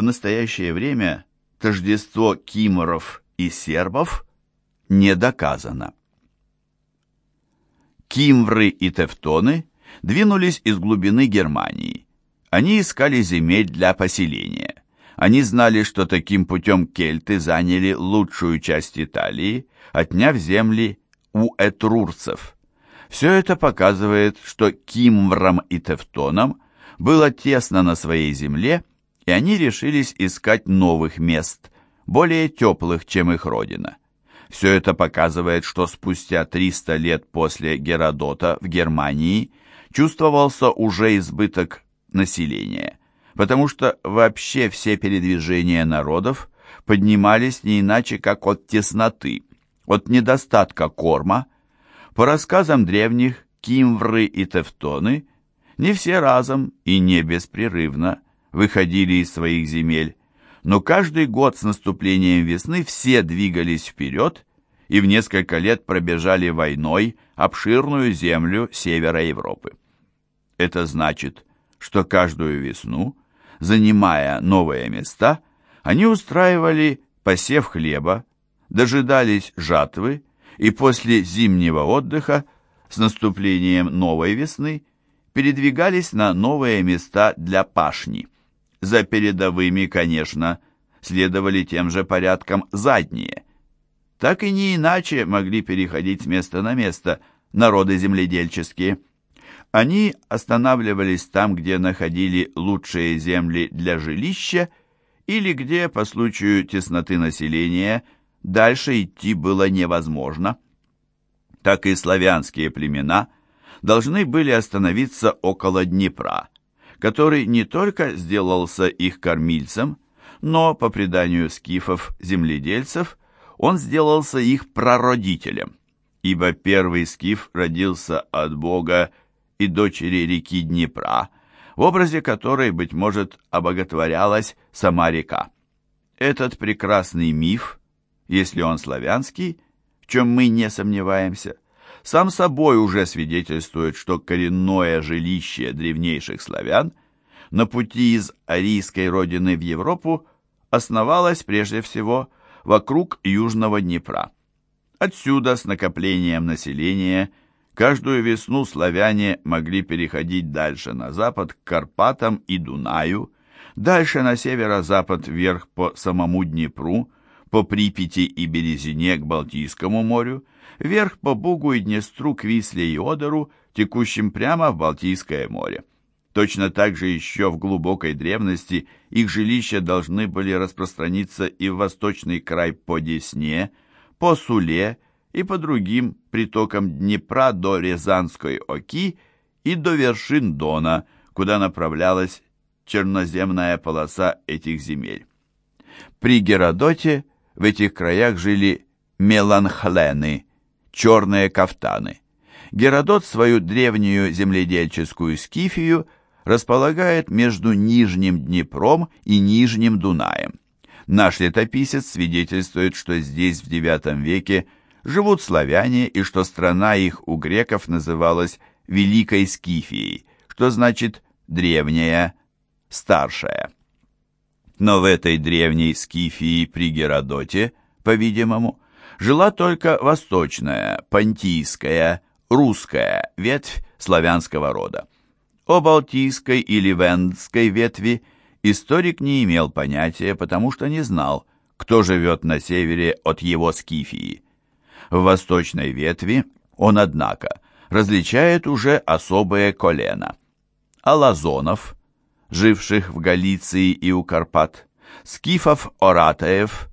в настоящее время тождество киморов и сербов не доказано. Кимвры и тевтоны двинулись из глубины Германии. Они искали земель для поселения. Они знали, что таким путем кельты заняли лучшую часть Италии, отняв земли у этрурцев. Все это показывает, что кимврам и тевтонам было тесно на своей земле, и они решились искать новых мест, более теплых, чем их родина. Все это показывает, что спустя 300 лет после Геродота в Германии чувствовался уже избыток населения, потому что вообще все передвижения народов поднимались не иначе, как от тесноты, от недостатка корма. По рассказам древних, кимвры и тевтоны не все разом и не беспрерывно выходили из своих земель, но каждый год с наступлением весны все двигались вперед и в несколько лет пробежали войной обширную землю севера Европы. Это значит, что каждую весну, занимая новые места, они устраивали посев хлеба, дожидались жатвы и после зимнего отдыха с наступлением новой весны передвигались на новые места для пашни. За передовыми, конечно, следовали тем же порядком задние. Так и не иначе могли переходить с места на место народы земледельческие. Они останавливались там, где находили лучшие земли для жилища или где, по случаю тесноты населения, дальше идти было невозможно. Так и славянские племена должны были остановиться около Днепра, который не только сделался их кормильцем, но, по преданию скифов-земледельцев, он сделался их прародителем, ибо первый скиф родился от Бога и дочери реки Днепра, в образе которой, быть может, обоготворялась сама река. Этот прекрасный миф, если он славянский, в чем мы не сомневаемся, сам собой уже свидетельствует, что коренное жилище древнейших славян на пути из арийской родины в Европу основалось прежде всего вокруг Южного Днепра. Отсюда с накоплением населения каждую весну славяне могли переходить дальше на запад к Карпатам и Дунаю, дальше на северо-запад вверх по самому Днепру, по Припяти и Березине к Балтийскому морю, вверх по Бугу и Днестру к Висле и Одеру, текущим прямо в Балтийское море. Точно так же еще в глубокой древности их жилища должны были распространиться и в восточный край по Десне, по Суле и по другим притокам Днепра до Рязанской Оки и до вершин Дона, куда направлялась черноземная полоса этих земель. При Геродоте в этих краях жили меланхлены, черные кафтаны. Геродот свою древнюю земледельческую скифию располагает между Нижним Днепром и Нижним Дунаем. Наш летописец свидетельствует, что здесь в IX веке живут славяне и что страна их у греков называлась Великой Скифией, что значит «древняя», «старшая». Но в этой древней Скифии при Геродоте, по-видимому, жила только восточная, понтийская, русская ветвь славянского рода. О Балтийской или Вендской ветви историк не имел понятия, потому что не знал, кто живет на севере от его Скифии. В восточной ветви он, однако, различает уже особые колена. Алазонов, живших в Галиции и у Карпат, скифов-оратаев,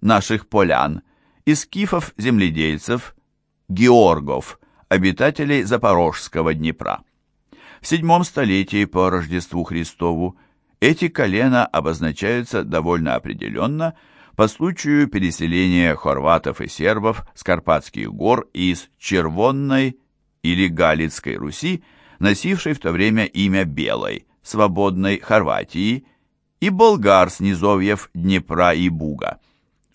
наших полян, и скифов-земледельцев, георгов, обитателей Запорожского Днепра. В седьмом столетии по Рождеству Христову эти колена обозначаются довольно определенно по случаю переселения хорватов и сербов с Карпатских гор из Червонной или Галицкой Руси, носившей в то время имя Белой, свободной Хорватии, и болгар с низовьев Днепра и Буга.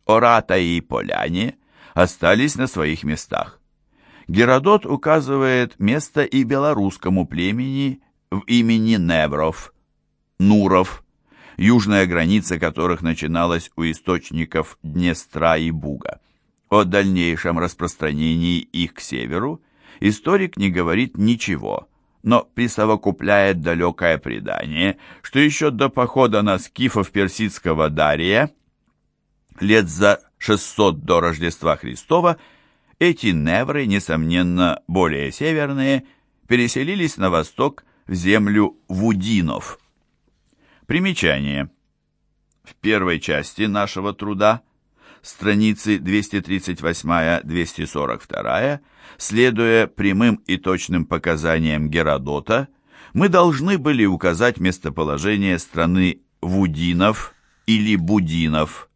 Ората и поляне остались на своих местах. Геродот указывает место и белорусскому племени в имени Невров, Нуров. южная граница которых начиналась у источников Днестра и Буга. О дальнейшем распространении их к северу историк не говорит ничего, но присовокупляет далекое предание, что еще до похода на скифов персидского Дария, лет за 600 до Рождества Христова, эти невры, несомненно, более северные, переселились на восток в землю Вудинов. Примечание. В первой части нашего труда, страницы 238-242, следуя прямым и точным показаниям Геродота, мы должны были указать местоположение страны Вудинов или Будинов,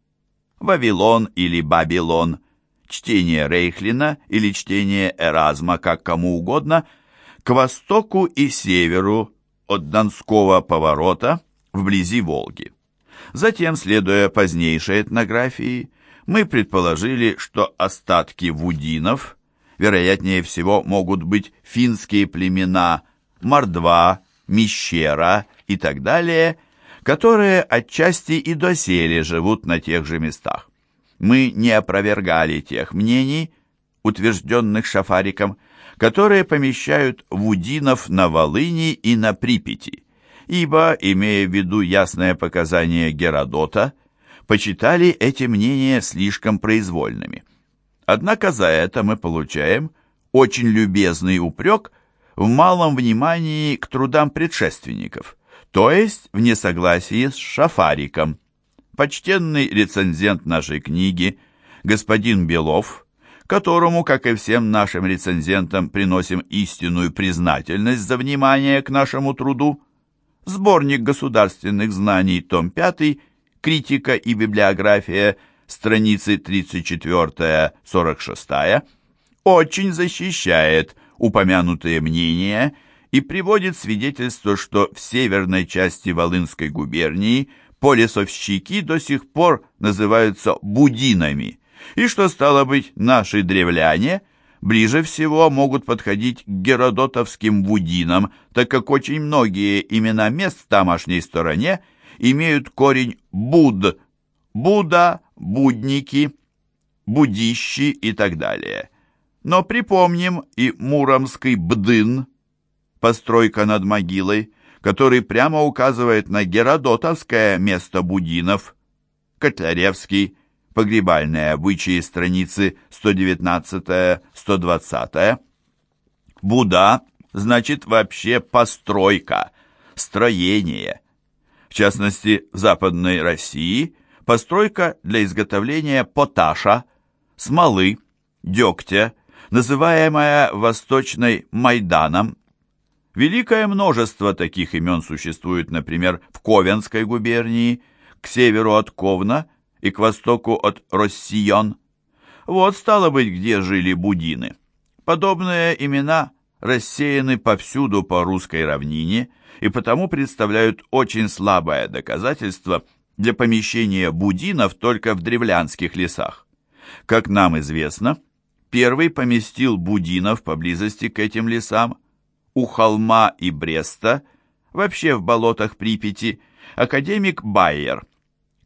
Вавилон или Бабилон, чтение Рейхлина или чтение Эразма, как кому угодно, к востоку и северу от Донского поворота вблизи Волги. Затем, следуя позднейшей этнографии, мы предположили, что остатки вудинов, вероятнее всего, могут быть финские племена Мордва, Мещера и так далее, которые отчасти и доселе живут на тех же местах. Мы не опровергали тех мнений, утвержденных Шафариком, которые помещают вудинов на Волыни и на Припяти, ибо, имея в виду ясное показание Геродота, почитали эти мнения слишком произвольными. Однако за это мы получаем очень любезный упрек в малом внимании к трудам предшественников, то есть в несогласии с Шафариком. Почтенный рецензент нашей книги, господин Белов, которому, как и всем нашим рецензентам, приносим истинную признательность за внимание к нашему труду, Сборник государственных знаний, том 5, критика и библиография, страницы 34-46, очень защищает упомянутые мнения и приводит свидетельство, что в северной части Волынской губернии полисовщики до сих пор называются будинами, и что, стало быть, наши древляне – ближе всего могут подходить к геродотовским вудинам, так как очень многие имена мест в тамошней стороне имеют корень «буд», «буда», «будники», «будищи» и так далее. Но припомним и муромский «бдын», постройка над могилой, который прямо указывает на геродотовское место будинов, Котляревский, Погребальные обычаи, страницы 119-120. Буда значит вообще постройка, строение. В частности, в Западной России постройка для изготовления поташа, смолы, дегтя, называемая Восточной Майданом. Великое множество таких имен существует, например, в Ковенской губернии, к северу от Ковна – и к востоку от Россион. Вот, стало быть, где жили будины. Подобные имена рассеяны повсюду по русской равнине и потому представляют очень слабое доказательство для помещения будинов только в древлянских лесах. Как нам известно, первый поместил будинов поблизости к этим лесам, у холма и Бреста, вообще в болотах Припяти, академик Байер,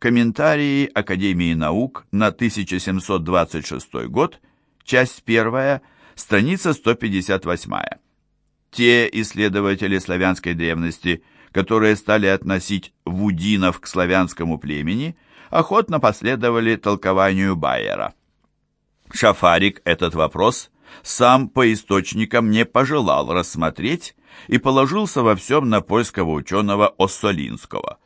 Комментарии Академии наук на 1726 год, часть 1, страница 158. Те исследователи славянской древности, которые стали относить вудинов к славянскому племени, охотно последовали толкованию Байера. Шафарик этот вопрос сам по источникам не пожелал рассмотреть и положился во всем на польского ученого Оссолинского –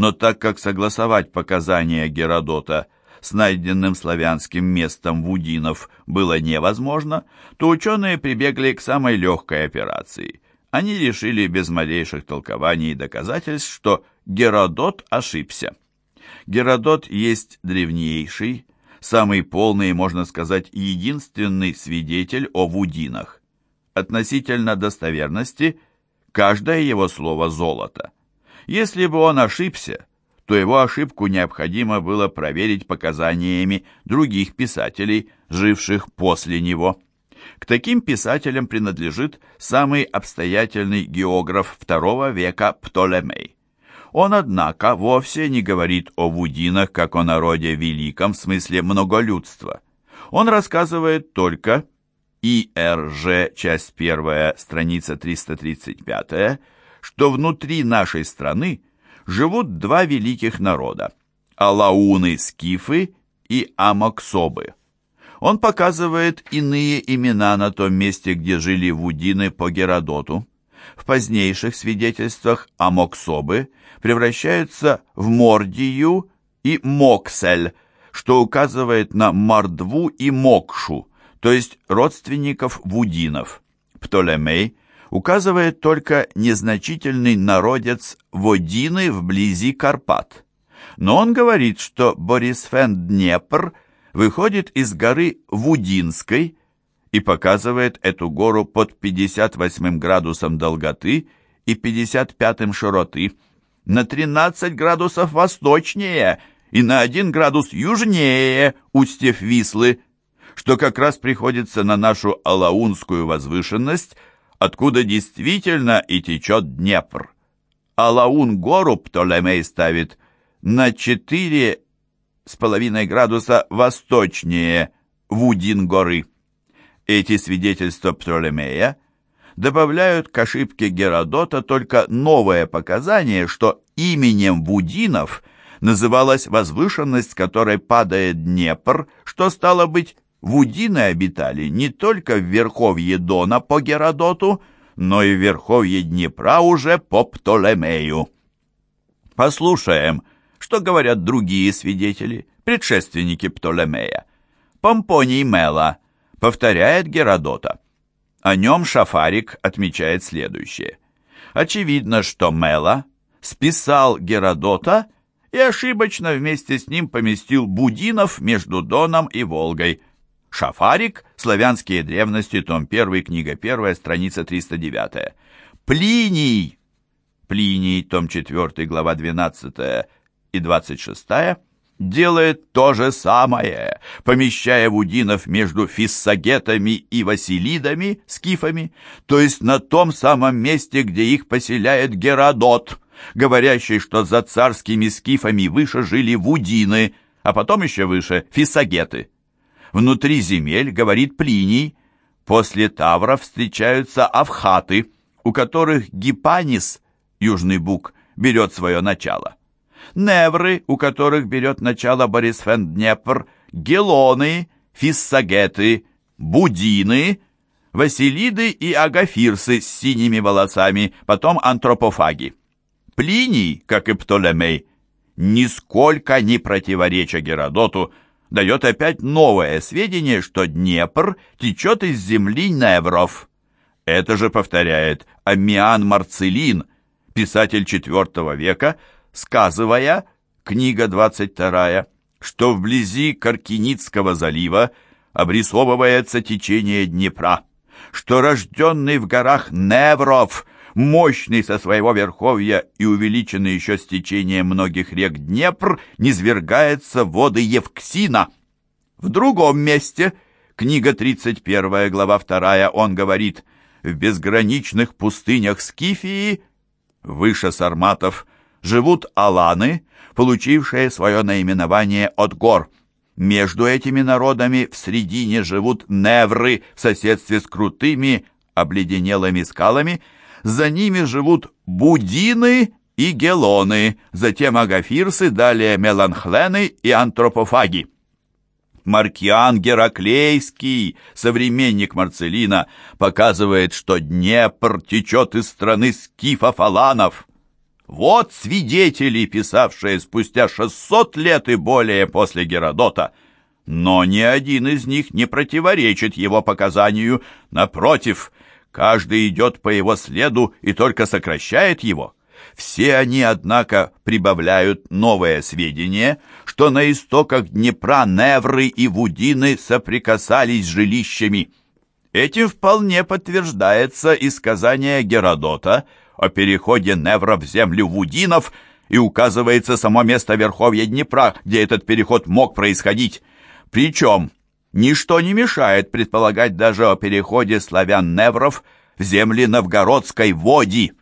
но так как согласовать показания Геродота с найденным славянским местом Вудинов было невозможно, то ученые прибегли к самой легкой операции. Они решили без малейших толкований и доказательств, что Геродот ошибся. Геродот есть древнейший, самый полный, можно сказать, единственный свидетель о Вудинах. Относительно достоверности каждое его слово золото. Если бы он ошибся, то его ошибку необходимо было проверить показаниями других писателей, живших после него. К таким писателям принадлежит самый обстоятельный географ II века Птолемей. Он, однако, вовсе не говорит о вудинах как о народе великом в смысле многолюдства. Он рассказывает только ИРЖ, часть 1, страница 335, что внутри нашей страны живут два великих народа – Алауны-скифы и Амоксобы. Он показывает иные имена на том месте, где жили вудины по Геродоту. В позднейших свидетельствах Амоксобы превращаются в Мордию и Моксель, что указывает на Мордву и Мокшу, то есть родственников вудинов. Птолемей указывает только незначительный народец Водины вблизи Карпат. Но он говорит, что Борисфен-Днепр выходит из горы Вудинской и показывает эту гору под 58 градусом долготы и 55 широты, на 13 градусов восточнее и на 1 градус южнее устьев Вислы, что как раз приходится на нашу Алаунскую возвышенность, откуда действительно и течет Днепр. Алаун-гору Птолемей ставит на 4 с половиной градуса восточнее Вудин-горы. Эти свидетельства Птолемея добавляют к ошибке Геродота только новое показание, что именем Вудинов называлась возвышенность, которой падает Днепр, что стало быть Вудины обитали не только в верховье Дона по Геродоту, но и в верховье Днепра уже по Птолемею. Послушаем, что говорят другие свидетели, предшественники Птолемея. Помпоний Мела повторяет Геродота. О нем Шафарик отмечает следующее. Очевидно, что Мела списал Геродота и ошибочно вместе с ним поместил Будинов между Доном и Волгой – Шафарик, славянские древности, том 1, книга 1, страница 309. Плиний, Плиний, том 4, глава 12 и 26, делает то же самое, помещая вудинов между фиссагетами и василидами, скифами, то есть на том самом месте, где их поселяет Геродот, говорящий, что за царскими скифами выше жили вудины, а потом еще выше фиссагеты. Внутри земель, говорит Плиний, после Тавра встречаются авхаты, у которых Гипанис, южный бук, берет свое начало. Невры, у которых берет начало Борисфен-Днепр, Гелоны, Фиссагеты, Будины, Василиды и Агафирсы с синими волосами, потом антропофаги. Плиний, как и Птолемей, нисколько не противореча Геродоту, дает опять новое сведение, что Днепр течет из земли Невров. Это же повторяет Аммиан Марцелин, писатель IV века, сказывая, книга 22, что вблизи Каркиницкого залива обрисовывается течение Днепра, что рожденный в горах Невров – мощный со своего верховья и увеличенный еще с течением многих рек Днепр, низвергается в воды Евксина. В другом месте, книга 31, глава 2, он говорит, в безграничных пустынях Скифии, выше Сарматов, живут аланы, получившие свое наименование от гор. Между этими народами в средине живут невры в соседстве с крутыми обледенелыми скалами – за ними живут будины и гелоны, затем агафирсы, далее меланхлены и антропофаги. Маркиан Гераклейский, современник Марцелина, показывает, что Днепр течет из страны скифов-аланов. Вот свидетели, писавшие спустя 600 лет и более после Геродота. Но ни один из них не противоречит его показанию. Напротив, Каждый идет по его следу и только сокращает его. Все они, однако, прибавляют новое сведение, что на истоках Днепра Невры и Вудины соприкасались с жилищами. Этим вполне подтверждается и сказание Геродота о переходе Невра в землю Вудинов и указывается само место Верховья Днепра, где этот переход мог происходить. Причем Ничто не мешает предполагать даже о переходе славян-невров в земли новгородской Води.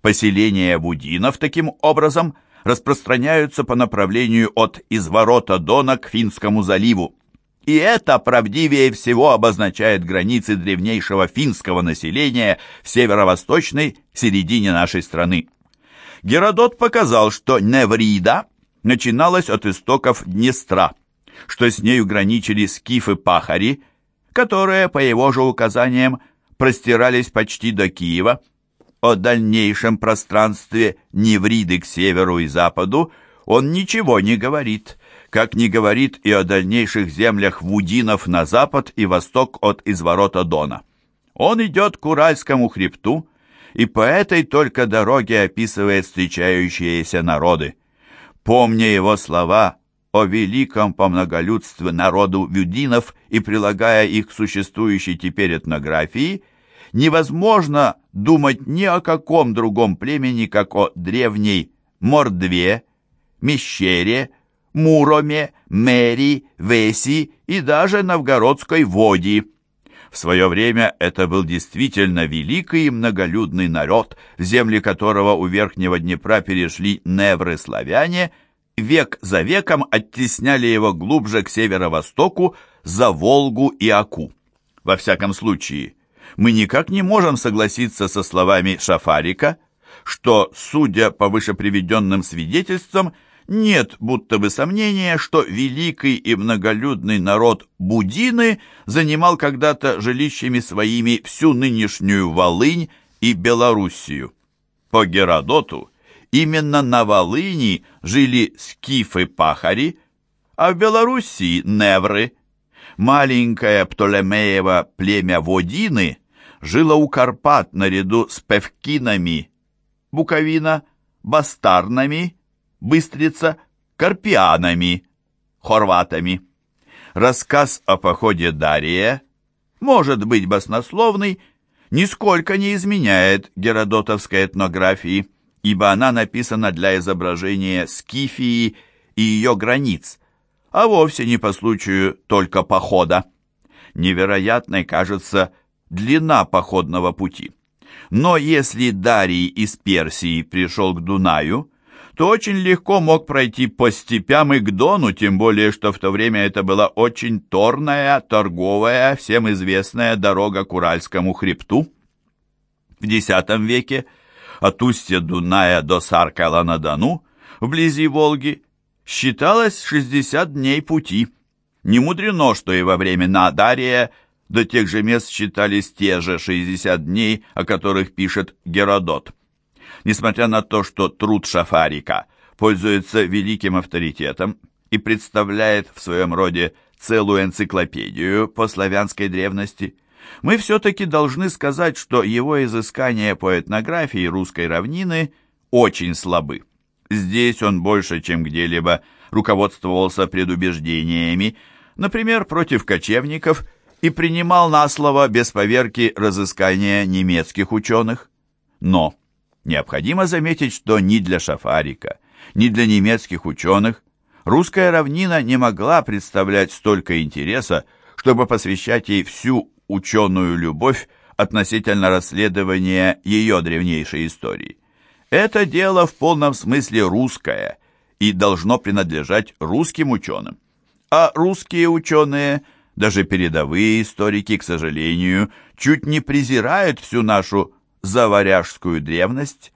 Поселения будинов таким образом распространяются по направлению от изворота Дона к Финскому заливу. И это правдивее всего обозначает границы древнейшего финского населения в северо-восточной середине нашей страны. Геродот показал, что Неврида начиналась от истоков Днестра, что с нею граничили скифы-пахари, которые, по его же указаниям, простирались почти до Киева. О дальнейшем пространстве Невриды к северу и западу он ничего не говорит, как не говорит и о дальнейших землях Вудинов на запад и восток от изворота Дона. Он идет к Уральскому хребту, и по этой только дороге описывает встречающиеся народы. Помня его слова о великом по многолюдству народу вюдинов и прилагая их к существующей теперь этнографии, невозможно думать ни о каком другом племени, как о древней Мордве, Мещере, Муроме, Мери, Веси и даже Новгородской Води. В свое время это был действительно великий и многолюдный народ, земли которого у Верхнего Днепра перешли невры-славяне, век за веком оттесняли его глубже к северо-востоку, за Волгу и Аку. Во всяком случае, мы никак не можем согласиться со словами Шафарика, что, судя по вышеприведенным свидетельствам, нет будто бы сомнения, что великий и многолюдный народ Будины занимал когда-то жилищами своими всю нынешнюю Волынь и Белоруссию. По Геродоту именно на Волыни жили скифы-пахари, а в Белоруссии – невры. Маленькое Птолемеево племя Водины жило у Карпат наряду с певкинами, Буковина, бастарнами – Быстрица карпианами, хорватами. Рассказ о походе Дария может быть баснословный, нисколько не изменяет геродотовской этнографии, ибо она написана для изображения Скифии и ее границ, а вовсе не по случаю только похода. Невероятной кажется длина походного пути. Но если Дарий из Персии пришел к Дунаю, то очень легко мог пройти по степям и к Дону, тем более, что в то время это была очень торная, торговая, всем известная дорога к Уральскому хребту. В X веке от устья Дуная до Саркала-на-Дону, вблизи Волги, считалось 60 дней пути. Не мудрено, что и во времена Дария до тех же мест считались те же 60 дней, о которых пишет Геродот. Несмотря на то, что труд Шафарика пользуется великим авторитетом и представляет в своем роде целую энциклопедию по славянской древности, мы все-таки должны сказать, что его изыскания по этнографии русской равнины очень слабы. Здесь он больше, чем где-либо, руководствовался предубеждениями, например, против кочевников, и принимал на слово без поверки разыскания немецких ученых. Но Необходимо заметить, что ни для Шафарика, ни для немецких ученых русская равнина не могла представлять столько интереса, чтобы посвящать ей всю ученую любовь относительно расследования ее древнейшей истории. Это дело в полном смысле русское и должно принадлежать русским ученым. А русские ученые, даже передовые историки, к сожалению, чуть не презирают всю нашу заваряжскую древность,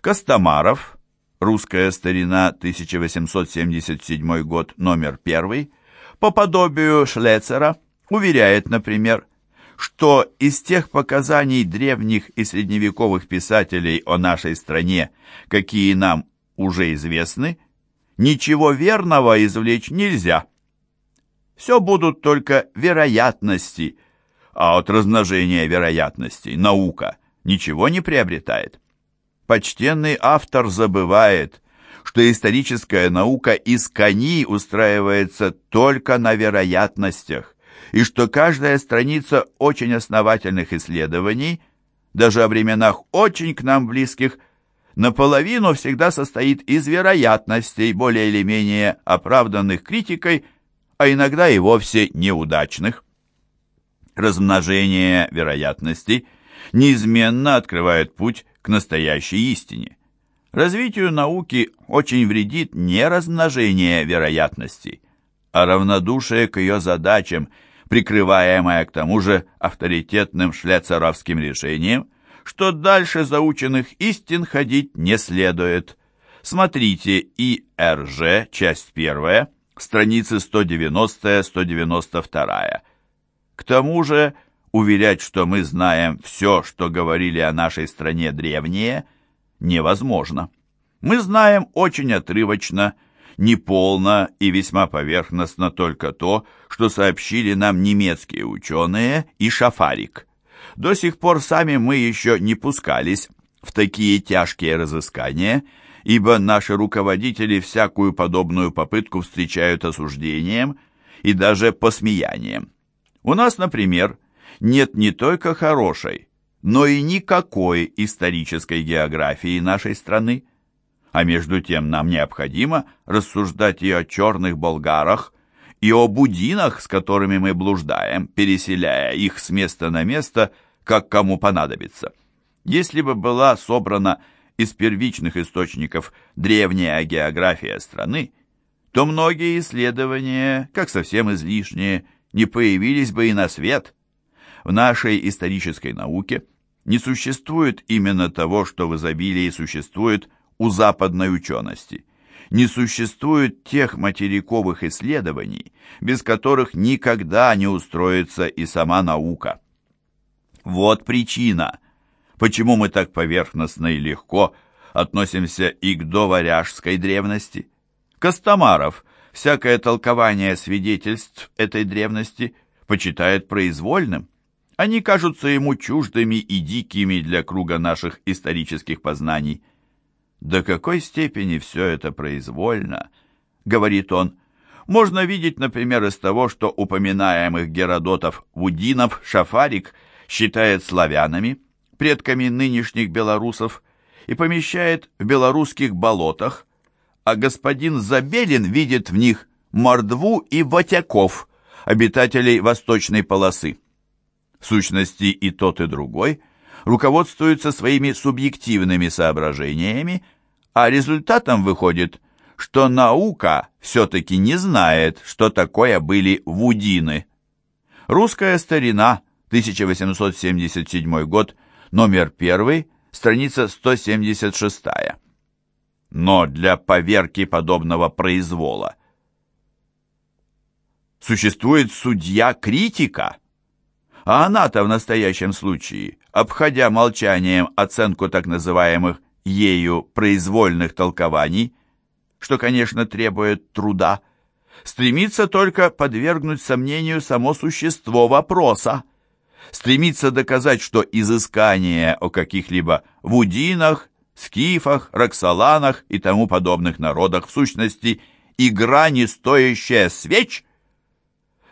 Костомаров, русская старина, 1877 год, номер 1, по подобию Шлецера, уверяет, например, что из тех показаний древних и средневековых писателей о нашей стране, какие нам уже известны, ничего верного извлечь нельзя. Все будут только вероятности, а от размножения вероятностей наука – ничего не приобретает. Почтенный автор забывает, что историческая наука из кони устраивается только на вероятностях, и что каждая страница очень основательных исследований, даже о временах очень к нам близких, наполовину всегда состоит из вероятностей, более или менее оправданных критикой, а иногда и вовсе неудачных. Размножение вероятностей – неизменно открывает путь к настоящей истине. Развитию науки очень вредит не размножение вероятностей, а равнодушие к ее задачам, прикрываемое к тому же авторитетным шлецеровским решением, что дальше заученных истин ходить не следует. Смотрите ИРЖ, часть первая, страницы 190-192. К тому же, уверять, что мы знаем все, что говорили о нашей стране древние, невозможно. Мы знаем очень отрывочно, неполно и весьма поверхностно только то, что сообщили нам немецкие ученые и Шафарик. До сих пор сами мы еще не пускались в такие тяжкие разыскания, ибо наши руководители всякую подобную попытку встречают осуждением и даже посмеянием. У нас, например, нет не только хорошей, но и никакой исторической географии нашей страны. А между тем нам необходимо рассуждать и о черных болгарах, и о будинах, с которыми мы блуждаем, переселяя их с места на место, как кому понадобится. Если бы была собрана из первичных источников древняя география страны, то многие исследования, как совсем излишние, не появились бы и на свет. В нашей исторической науке не существует именно того, что в изобилии существует у западной учености. Не существует тех материковых исследований, без которых никогда не устроится и сама наука. Вот причина, почему мы так поверхностно и легко относимся и к доваряжской древности. Костомаров всякое толкование свидетельств этой древности почитает произвольным. Они кажутся ему чуждыми и дикими для круга наших исторических познаний. До какой степени все это произвольно, говорит он, можно видеть, например, из того, что упоминаемых Геродотов Вудинов Шафарик считает славянами, предками нынешних белорусов, и помещает в белорусских болотах, а господин Забелин видит в них мордву и ватяков, обитателей восточной полосы. В сущности, и тот, и другой руководствуются своими субъективными соображениями, а результатом выходит, что наука все-таки не знает, что такое были вудины. Русская старина, 1877 год, номер 1, страница 176 но для поверки подобного произвола. Существует судья-критика, а она-то в настоящем случае, обходя молчанием оценку так называемых ею произвольных толкований, что, конечно, требует труда, стремится только подвергнуть сомнению само существо вопроса, стремится доказать, что изыскание о каких-либо вудинах, скифах, роксоланах и тому подобных народах, в сущности, игра, не стоящая свеч,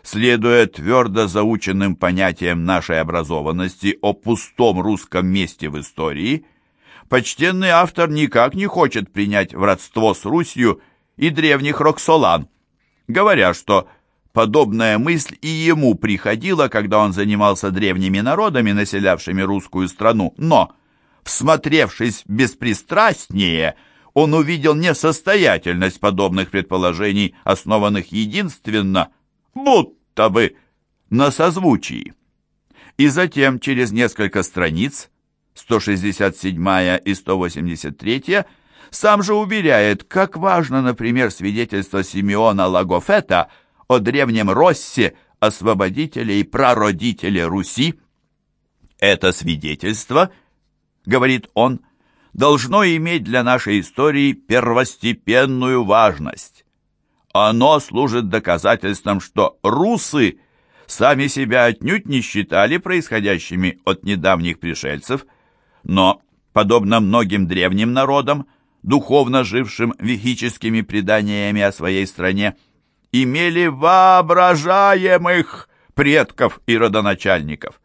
следуя твердо заученным понятиям нашей образованности о пустом русском месте в истории, почтенный автор никак не хочет принять в родство с Русью и древних Роксолан, говоря, что подобная мысль и ему приходила, когда он занимался древними народами, населявшими русскую страну, но – Всмотревшись беспристрастнее, он увидел несостоятельность подобных предположений, основанных единственно, будто бы, на созвучии. И затем, через несколько страниц, 167 и 183, сам же уверяет, как важно, например, свидетельство Симеона Лагофета о древнем Россе, освободителе и прародителе Руси. Это свидетельство – говорит он, должно иметь для нашей истории первостепенную важность. Оно служит доказательством, что русы сами себя отнюдь не считали происходящими от недавних пришельцев, но, подобно многим древним народам, духовно жившим вехическими преданиями о своей стране, имели воображаемых предков и родоначальников.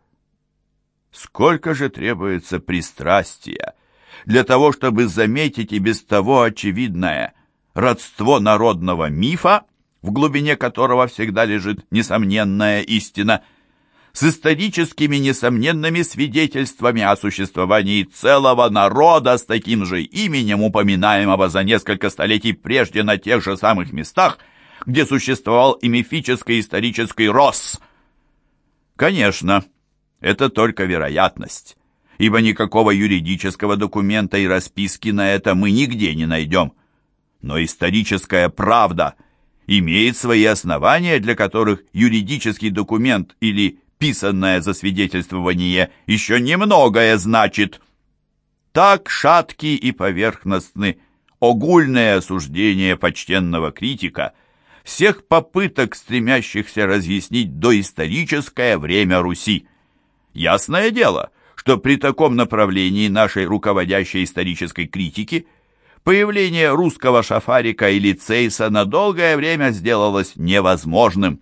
Сколько же требуется пристрастия для того, чтобы заметить и без того очевидное родство народного мифа, в глубине которого всегда лежит несомненная истина, с историческими несомненными свидетельствами о существовании целого народа с таким же именем, упоминаемого за несколько столетий прежде на тех же самых местах, где существовал и мифический исторический Росс. Конечно, это только вероятность, ибо никакого юридического документа и расписки на это мы нигде не найдем. Но историческая правда имеет свои основания, для которых юридический документ или писанное засвидетельствование еще немногое значит. Так шаткий и поверхностны огульное осуждение почтенного критика всех попыток, стремящихся разъяснить доисторическое время Руси. Ясное дело, что при таком направлении нашей руководящей исторической критики появление русского шафарика или цейса на долгое время сделалось невозможным.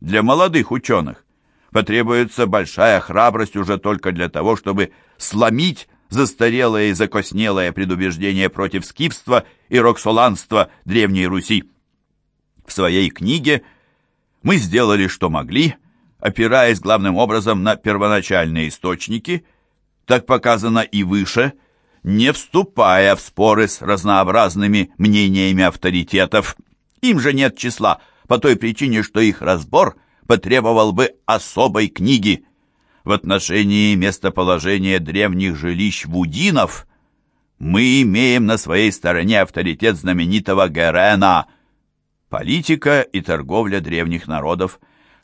Для молодых ученых потребуется большая храбрость уже только для того, чтобы сломить застарелое и закоснелое предубеждение против скифства и роксоланства Древней Руси. В своей книге мы сделали, что могли, опираясь главным образом на первоначальные источники, так показано и выше, не вступая в споры с разнообразными мнениями авторитетов. Им же нет числа, по той причине, что их разбор – потребовал бы особой книги. В отношении местоположения древних жилищ вудинов мы имеем на своей стороне авторитет знаменитого Герена «Политика и торговля древних народов»,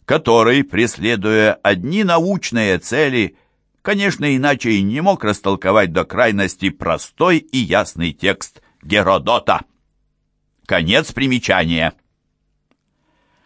который, преследуя одни научные цели, конечно, иначе и не мог растолковать до крайности простой и ясный текст Геродота. Конец примечания.